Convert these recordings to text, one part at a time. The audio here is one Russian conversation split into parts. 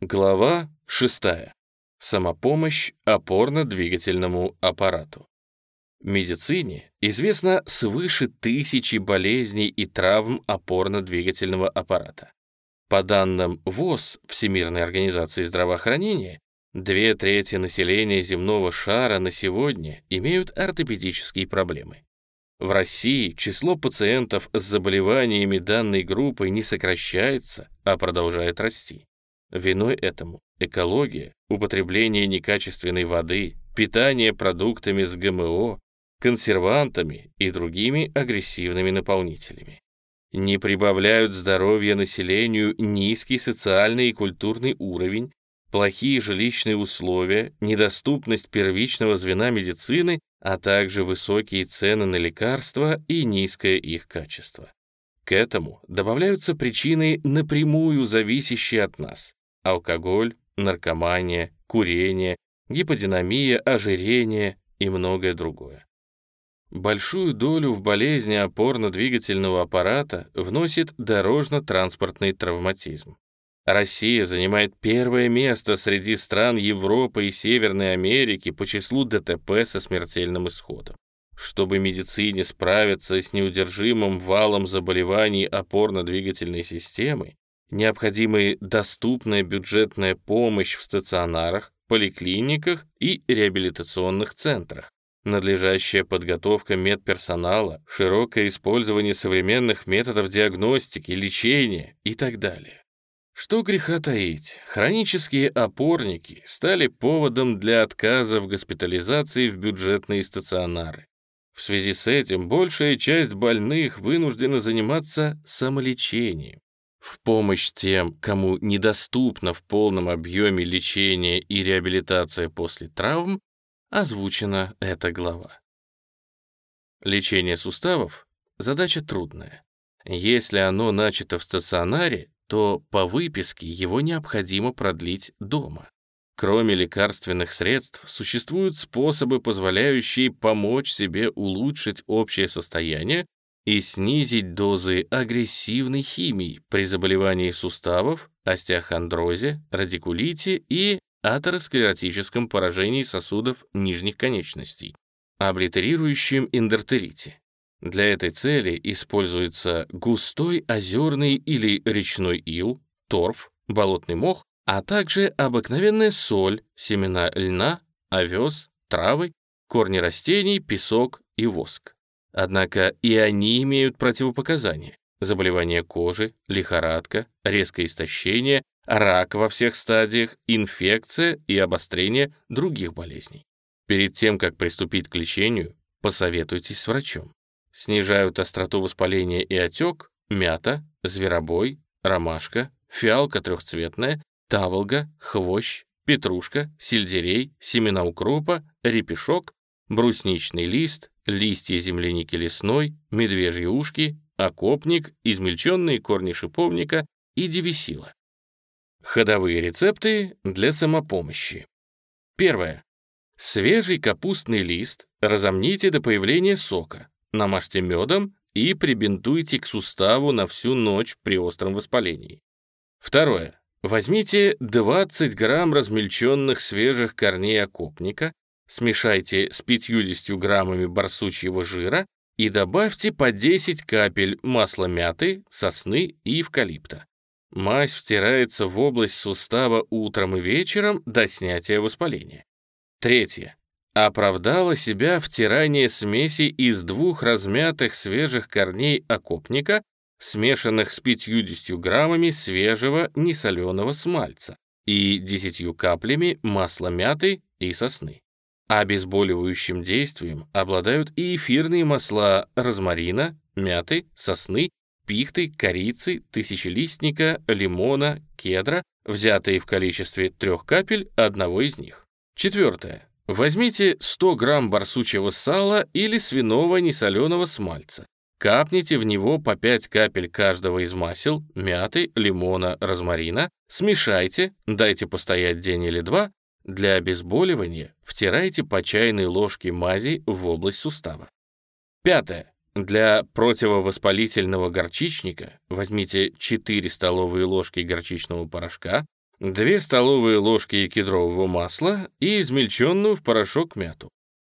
Глава 6. Самопомощь опорно-двигательному аппарату. В медицине известно свыше тысячи болезней и травм опорно-двигательного аппарата. По данным ВОЗ, Всемирной организации здравоохранения, две трети населения земного шара на сегодня имеют ортопедические проблемы. В России число пациентов с заболеваниями данной группы не сокращается, а продолжает расти. Виной этому экология, употребление некачественной воды, питание продуктами с ГМО, консервантами и другими агрессивными наполнителями. Не прибавляют здоровья населению низкий социальный и культурный уровень, плохие жилищные условия, недоступность первичного звена медицины, а также высокие цены на лекарства и низкое их качество. К этому добавляются причины, напрямую зависящие от нас. Алкоголь, наркомания, курение, гиподинамия, ожирение и многое другое. Большую долю в болезни опорно-двигательного аппарата вносит дорожно-транспортный травматизм. Россия занимает первое место среди стран Европы и Северной Америки по числу ДТП со смертельным исходом. Чтобы медицине справиться с неудержимым валом заболеваний опорно-двигательной системы, необходимы доступная бюджетная помощь в стационарах, поликлиниках и реабилитационных центрах, надлежащая подготовка медперсонала, широкое использование современных методов диагностики, лечения и так далее. Что греха таить, хронические опорники стали поводом для отказа в госпитализации в бюджетные стационары. В связи с этим большая часть больных вынуждена заниматься самолечением. В помощь тем, кому недоступно в полном объеме лечение и реабилитация после травм, озвучена эта глава. Лечение суставов – задача трудная. Если оно начато в стационаре, то по выписке его необходимо продлить дома. Кроме лекарственных средств, существуют способы, позволяющие помочь себе улучшить общее состояние и снизить дозы агрессивной химии при заболевании суставов, остеохондрозе, радикулите и атеросклеротическом поражении сосудов нижних конечностей, облитерирующем эндортерите. Для этой цели используется густой озерный или речной ил, торф, болотный мох, а также обыкновенная соль, семена льна, овес, травы, корни растений, песок и воск. Однако и они имеют противопоказания. Заболевания кожи, лихорадка, резкое истощение, рак во всех стадиях, инфекция и обострение других болезней. Перед тем, как приступить к лечению, посоветуйтесь с врачом. Снижают остроту воспаления и отек мята, зверобой, ромашка, фиалка трехцветная, таволга, хвощ, петрушка, сельдерей, семена укропа, репешок, брусничный лист, листья земляники лесной, медвежьи ушки, окопник, измельченные корни шиповника и девисила. Ходовые рецепты для самопомощи. Первое. Свежий капустный лист разомните до появления сока, намажьте медом и прибинтуйте к суставу на всю ночь при остром воспалении. Второе. Возьмите 20 грамм размельченных свежих корней окопника, смешайте с 50 граммами барсучьего жира и добавьте по 10 капель масла мяты, сосны и эвкалипта. Мазь втирается в область сустава утром и вечером до снятия воспаления. Третье. Оправдало себя втирание смеси из двух размятых свежих корней окопника, смешанных с 50 граммами свежего несоленого смальца и 10 каплями масла мяты и сосны. Обезболивающим действием обладают и эфирные масла розмарина, мяты, сосны, пихты, корицы, тысячелистника, лимона, кедра, взятые в количестве трех капель одного из них. Четвертое. Возьмите 100 грамм барсучьего сала или свиного несоленого смальца. Капните в него по 5 капель каждого из масел, мяты, лимона, розмарина, смешайте, дайте постоять день или два, для обезболивания втирайте по чайной ложке мази в область сустава. Пятое. Для противовоспалительного горчичника возьмите 4 столовые ложки горчичного порошка, 2 столовые ложки кедрового масла и измельченную в порошок мяту.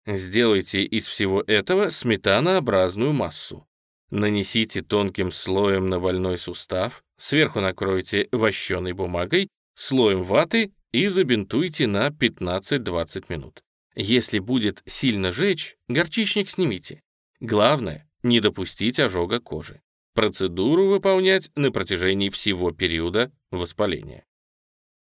Сделайте из всего этого сметанообразную массу. Нанесите тонким слоем на больной сустав, сверху накройте вощеной бумагой, слоем ваты и забинтуйте на 15-20 минут. Если будет сильно жечь, горчичник снимите. Главное, не допустить ожога кожи. Процедуру выполнять на протяжении всего периода воспаления.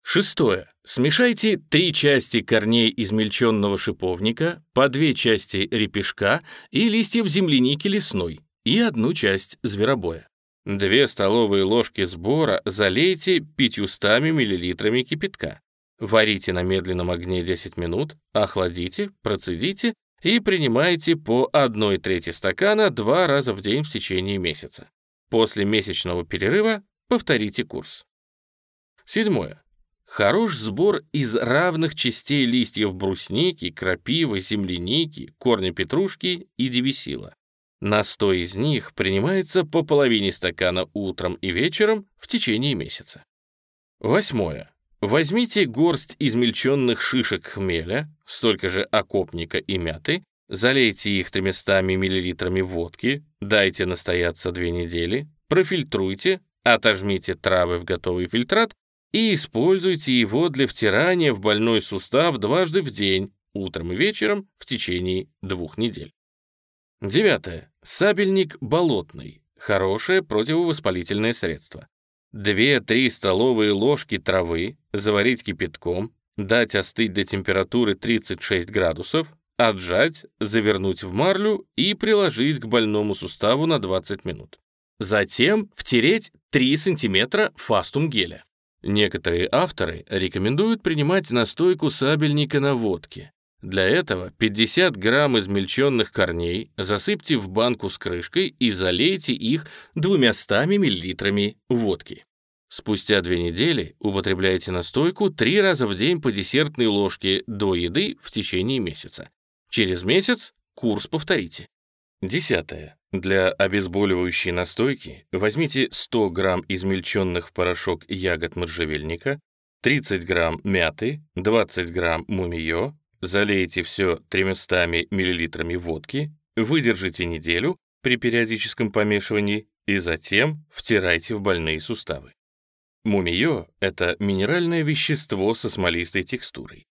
Шестое. Смешайте три части корней измельченного шиповника, по две части репешка и листьев земляники лесной и одну часть зверобоя. Две столовые ложки сбора залейте 500 мл кипятка. Варите на медленном огне 10 минут, охладите, процедите и принимайте по 1 трети стакана два раза в день в течение месяца. После месячного перерыва повторите курс. Седьмое. Хорош сбор из равных частей листьев брусники, крапивы, земляники, корня петрушки и девисила. Настой из них принимается по половине стакана утром и вечером в течение месяца. Восьмое. Возьмите горсть измельченных шишек хмеля, столько же окопника и мяты, залейте их 300 мл водки, дайте настояться две недели, профильтруйте, отожмите травы в готовый фильтрат и используйте его для втирания в больной сустав дважды в день, утром и вечером, в течение двух недель. Девятое. Сабельник болотный. Хорошее противовоспалительное средство. 2-3 столовые ложки травы заварить кипятком, дать остыть до температуры 36 градусов, отжать, завернуть в марлю и приложить к больному суставу на 20 минут. Затем втереть 3 см фастум геля. Некоторые авторы рекомендуют принимать настойку сабельника на водке. Для этого 50 грамм измельченных корней засыпьте в банку с крышкой и залейте их 200 миллилитрами водки. Спустя две недели употребляйте настойку три раза в день по десертной ложке до еды в течение месяца. Через месяц курс повторите. Десятое. Для обезболивающей настойки возьмите 100 грамм измельченных в порошок ягод можжевельника, 30 грамм мяты, 20 грамм мумиё, залейте все 300 миллилитрами водки, выдержите неделю при периодическом помешивании и затем втирайте в больные суставы. Мумиё — это минеральное вещество со смолистой текстурой.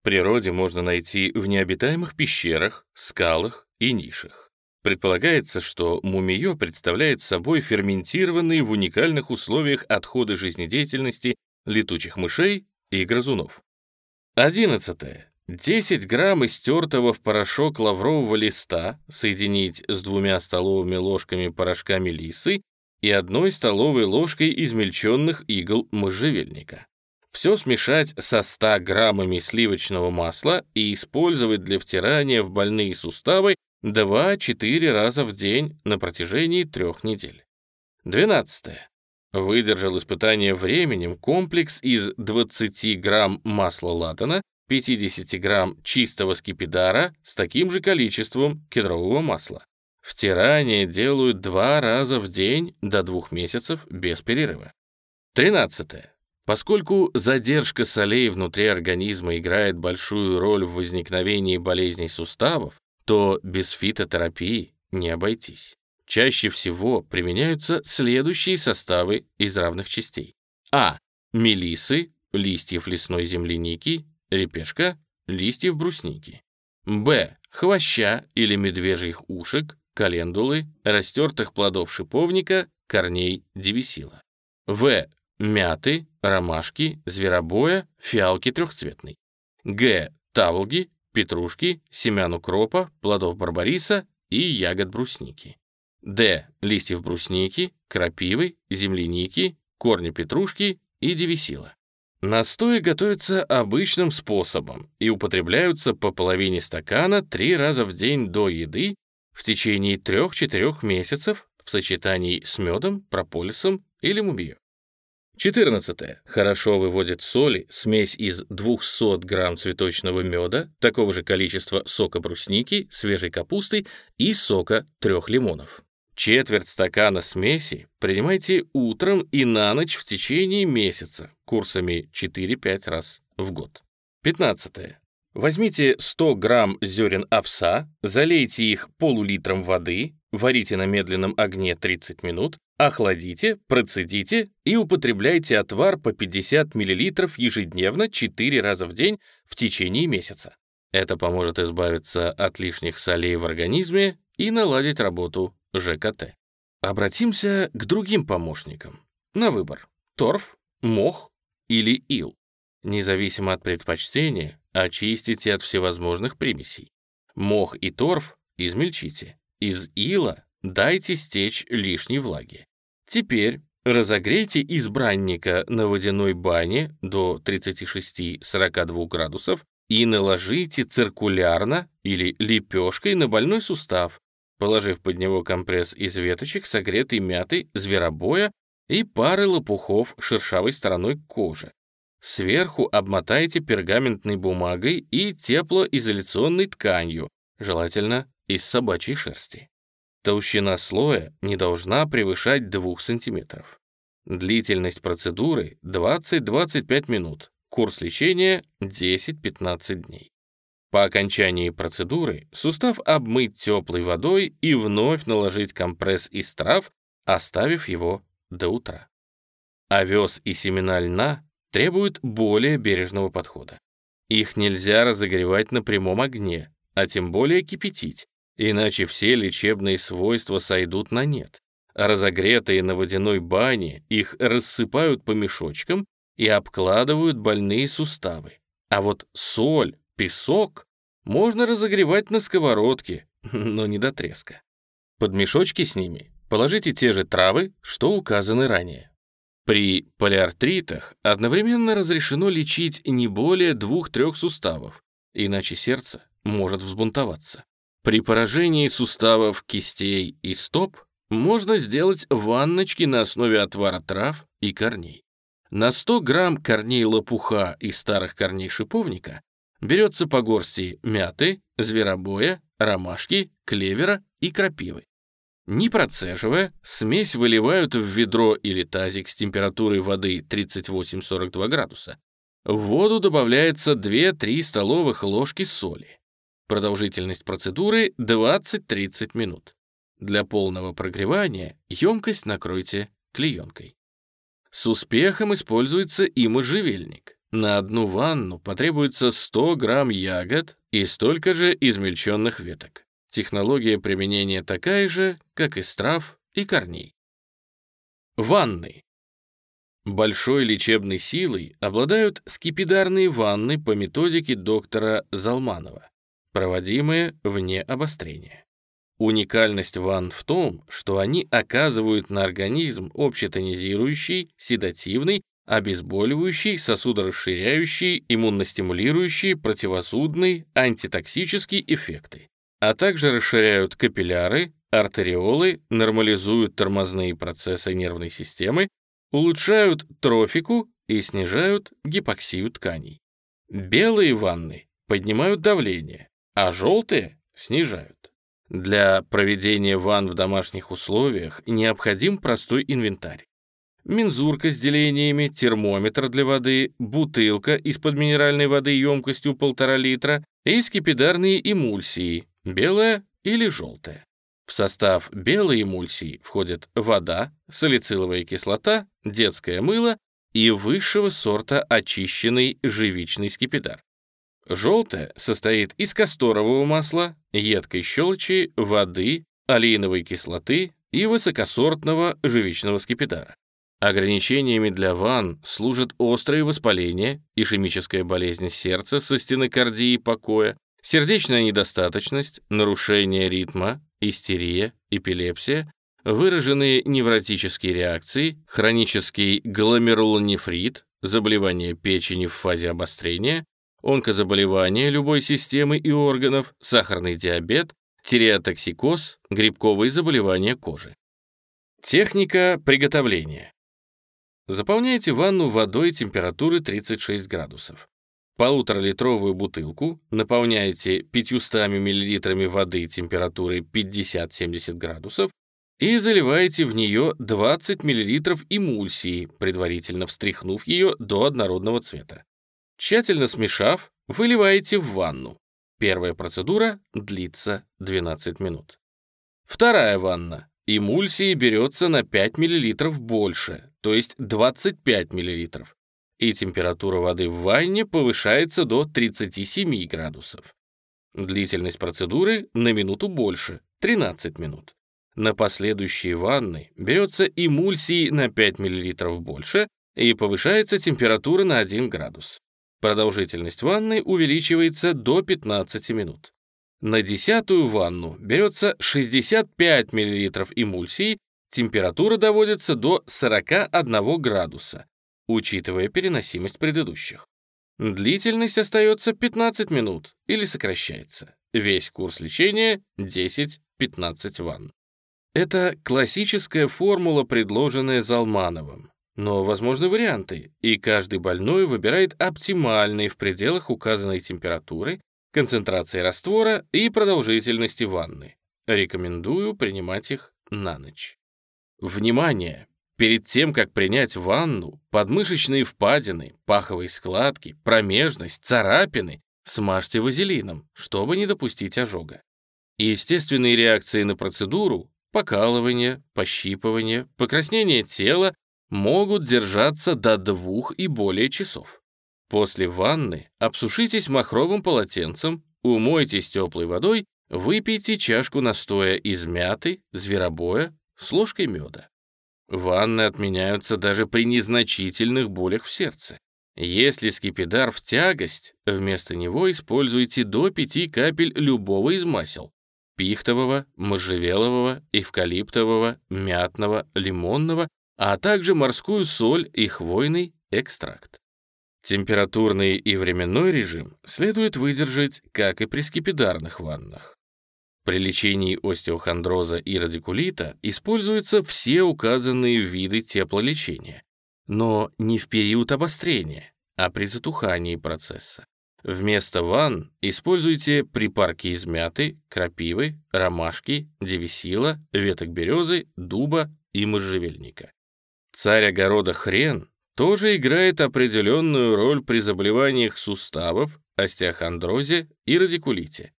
В природе можно найти в необитаемых пещерах, скалах и нишах. Предполагается, что мумиё представляет собой ферментированные в уникальных условиях отходы жизнедеятельности летучих мышей и грызунов. 11. 10 грамм истертого в порошок лаврового листа соединить с двумя столовыми ложками порошка мелиссы и одной столовой ложкой измельченных игл можжевельника. Все смешать со 100 граммами сливочного масла и использовать для втирания в больные суставы 2-4 раза в день на протяжении трех недель. 12. Выдержал испытание временем комплекс из 20 грамм масла ладана, 50 грамм чистого скипидара с таким же количеством кедрового масла. Втирание делают два раза в день до двух месяцев без перерыва. 13. Поскольку задержка солей внутри организма играет большую роль в возникновении болезней суставов, то без фитотерапии не обойтись. Чаще всего применяются следующие составы из равных частей. А. Мелисы, листьев лесной земляники, репешка, листьев брусники. Б. Хвоща или медвежьих ушек, календулы, растертых плодов шиповника, корней девисила. В. Мяты, ромашки, зверобоя, фиалки трехцветной. Г. Таволги, петрушки, семян укропа, плодов барбариса и ягод брусники. Д. Листьев брусники, крапивы, земляники, корни петрушки и девисила. Настои готовятся обычным способом и употребляются по половине стакана три раза в день до еды в течение 3-4 месяцев в сочетании с медом, прополисом или мумиё. 14. Хорошо выводит соли смесь из 200 грамм цветочного меда, такого же количества сока брусники, свежей капусты и сока трех лимонов. Четверть стакана смеси принимайте утром и на ночь в течение месяца курсами 4-5 раз в год. 15. Возьмите 100 грамм зерен овса, залейте их полулитром воды, варите на медленном огне 30 минут, охладите, процедите и употребляйте отвар по 50 мл ежедневно 4 раза в день в течение месяца. Это поможет избавиться от лишних солей в организме и наладить работу ЖКТ. Обратимся к другим помощникам. На выбор. Торф, мох или ил. Независимо от предпочтения, очистите от всевозможных примесей. Мох и торф измельчите. Из ила дайте стечь лишней влаги. Теперь разогрейте избранника на водяной бане до 36-42 градусов и наложите циркулярно или лепешкой на больной сустав, положив под него компресс из веточек, согретой мяты, зверобоя и пары лопухов шершавой стороной к коже. Сверху обмотайте пергаментной бумагой и теплоизоляционной тканью, желательно из собачьей шерсти. Толщина слоя не должна превышать 2 см. Длительность процедуры 20-25 минут. Курс лечения 10-15 дней. По окончании процедуры сустав обмыть теплой водой и вновь наложить компресс из трав, оставив его до утра. Овес и семена льна требуют более бережного подхода. Их нельзя разогревать на прямом огне, а тем более кипятить, иначе все лечебные свойства сойдут на нет. Разогретые на водяной бане их рассыпают по мешочкам и обкладывают больные суставы. А вот соль, песок можно разогревать на сковородке, но не до треска. Под мешочки с ними положите те же травы, что указаны ранее. При полиартритах одновременно разрешено лечить не более двух-трех суставов, иначе сердце может взбунтоваться. При поражении суставов кистей и стоп можно сделать ванночки на основе отвара трав и корней. На 100 грамм корней лопуха и старых корней шиповника берется по горсти мяты, зверобоя, ромашки, клевера и крапивы. Не процеживая, смесь выливают в ведро или тазик с температурой воды 38-42 градуса. В воду добавляется 2-3 столовых ложки соли. Продолжительность процедуры 20-30 минут. Для полного прогревания емкость накройте клеенкой. С успехом используется и можжевельник. На одну ванну потребуется 100 грамм ягод и столько же измельченных веток. Технология применения такая же, как и трав и корней. Ванны. Большой лечебной силой обладают скипидарные ванны по методике доктора Залманова проводимые вне обострения. Уникальность ванн в том, что они оказывают на организм общетонизирующий, седативный, обезболивающий, сосудорасширяющий, иммуностимулирующий, противосудный, антитоксические эффекты, а также расширяют капилляры, артериолы, нормализуют тормозные процессы нервной системы, улучшают трофику и снижают гипоксию тканей. Белые ванны поднимают давление, а желтые снижают. Для проведения ванн в домашних условиях необходим простой инвентарь. Мензурка с делениями, термометр для воды, бутылка из-под минеральной воды емкостью 1,5 литра и скипидарные эмульсии, белая или желтая. В состав белой эмульсии входят вода, салициловая кислота, детское мыло и высшего сорта очищенный живичный скипидар. Желтое состоит из касторового масла, едкой щелочи, воды, алииновой кислоты и высокосортного живичного скипидара. Ограничениями для ванн служат острые воспаления, ишемическая болезнь сердца со стенокардией покоя, сердечная недостаточность, нарушение ритма, истерия, эпилепсия, выраженные невротические реакции, хронический гломерулонефрит, заболевание печени в фазе обострения, онкозаболевания любой системы и органов, сахарный диабет, тиреотоксикоз, грибковые заболевания кожи. Техника приготовления. Заполняйте ванну водой температуры 36 градусов. Полуторалитровую бутылку наполняйте 500 мл воды температурой 50-70 градусов и заливаете в нее 20 мл эмульсии, предварительно встряхнув ее до однородного цвета. Тщательно смешав, выливаете в ванну. Первая процедура длится 12 минут. Вторая ванна. Эмульсии берется на 5 мл больше, то есть 25 мл, и температура воды в ванне повышается до 37 градусов. Длительность процедуры на минуту больше, 13 минут. На последующие ванны берется эмульсии на 5 мл больше и повышается температура на 1 градус. Продолжительность ванны увеличивается до 15 минут. На десятую ванну берется 65 мл эмульсии, температура доводится до 41 градуса, учитывая переносимость предыдущих. Длительность остается 15 минут или сокращается. Весь курс лечения 10-15 ванн. Это классическая формула, предложенная Залмановым. Но возможны варианты, и каждый больной выбирает оптимальный в пределах указанной температуры, концентрации раствора и продолжительности ванны. Рекомендую принимать их на ночь. Внимание! Перед тем, как принять ванну, подмышечные впадины, паховые складки, промежность, царапины смажьте вазелином, чтобы не допустить ожога. Естественные реакции на процедуру покалывание, пощипывание, покраснение тела могут держаться до двух и более часов. После ванны обсушитесь махровым полотенцем, умойтесь теплой водой, выпейте чашку настоя из мяты, зверобоя с ложкой меда. Ванны отменяются даже при незначительных болях в сердце. Если скипидар в тягость, вместо него используйте до 5 капель любого из масел, пихтового, можжевелового, эвкалиптового, мятного, лимонного, а также морскую соль и хвойный экстракт. Температурный и временной режим следует выдержать, как и при скипидарных ваннах. При лечении остеохондроза и радикулита используются все указанные виды теплолечения, но не в период обострения, а при затухании процесса. Вместо ванн используйте припарки из мяты, крапивы, ромашки, девисила, веток березы, дуба и можжевельника. Царь огорода хрен тоже играет определенную роль при заболеваниях суставов, остеохондрозе и радикулите.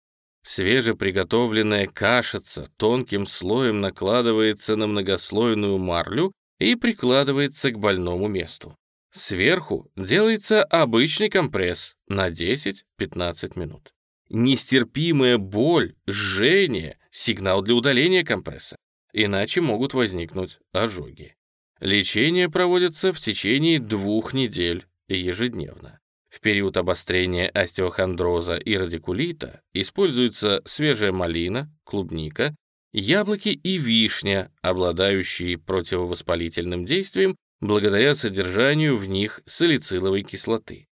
Свежеприготовленная кашица тонким слоем накладывается на многослойную марлю и прикладывается к больному месту. Сверху делается обычный компресс на 10-15 минут. Нестерпимая боль, жжение – сигнал для удаления компресса, иначе могут возникнуть ожоги. Лечение проводится в течение двух недель ежедневно. В период обострения остеохондроза и радикулита используется свежая малина, клубника, яблоки и вишня, обладающие противовоспалительным действием благодаря содержанию в них салициловой кислоты.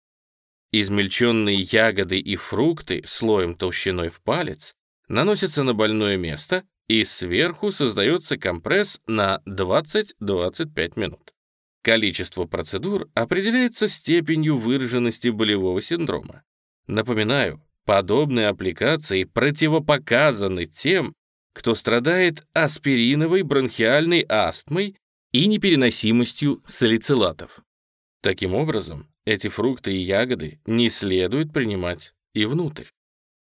Измельченные ягоды и фрукты слоем толщиной в палец наносятся на больное место и сверху создается компресс на 20-25 минут. Количество процедур определяется степенью выраженности болевого синдрома. Напоминаю, подобные аппликации противопоказаны тем, кто страдает аспириновой бронхиальной астмой и непереносимостью салицилатов. Таким образом, эти фрукты и ягоды не следует принимать и внутрь.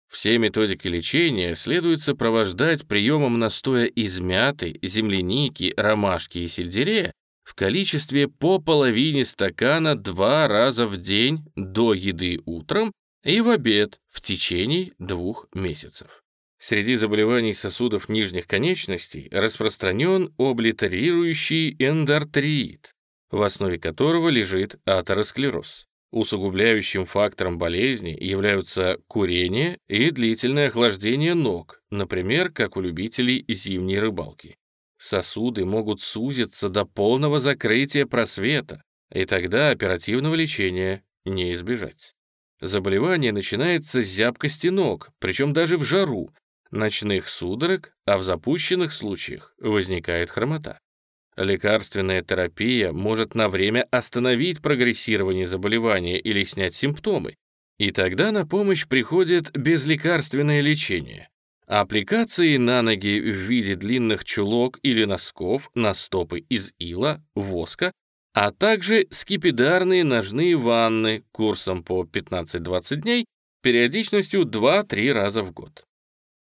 Все методики лечения следует сопровождать приемом настоя из мяты, земляники, ромашки и сельдерея в количестве по половине стакана два раза в день до еды утром и в обед в течение двух месяцев. Среди заболеваний сосудов нижних конечностей распространен облитерирующий эндартриит, в основе которого лежит атеросклероз. Усугубляющим фактором болезни являются курение и длительное охлаждение ног, например, как у любителей зимней рыбалки. Сосуды могут сузиться до полного закрытия просвета, и тогда оперативного лечения не избежать. Заболевание начинается с зябкости ног, причем даже в жару, ночных судорог, а в запущенных случаях возникает хромота. Лекарственная терапия может на время остановить прогрессирование заболевания или снять симптомы, и тогда на помощь приходит безлекарственное лечение. Аппликации на ноги в виде длинных чулок или носков на стопы из ила, воска, а также скипидарные ножные ванны курсом по 15-20 дней периодичностью 2-3 раза в год.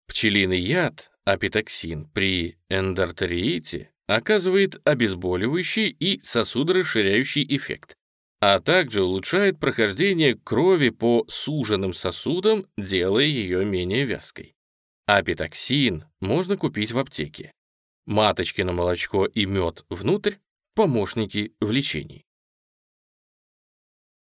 Пчелиный яд, апитоксин, при эндартериите оказывает обезболивающий и сосудорасширяющий эффект, а также улучшает прохождение крови по суженным сосудам, делая ее менее вязкой. Апитоксин можно купить в аптеке. Маточкино молочко и мед внутрь – помощники в лечении.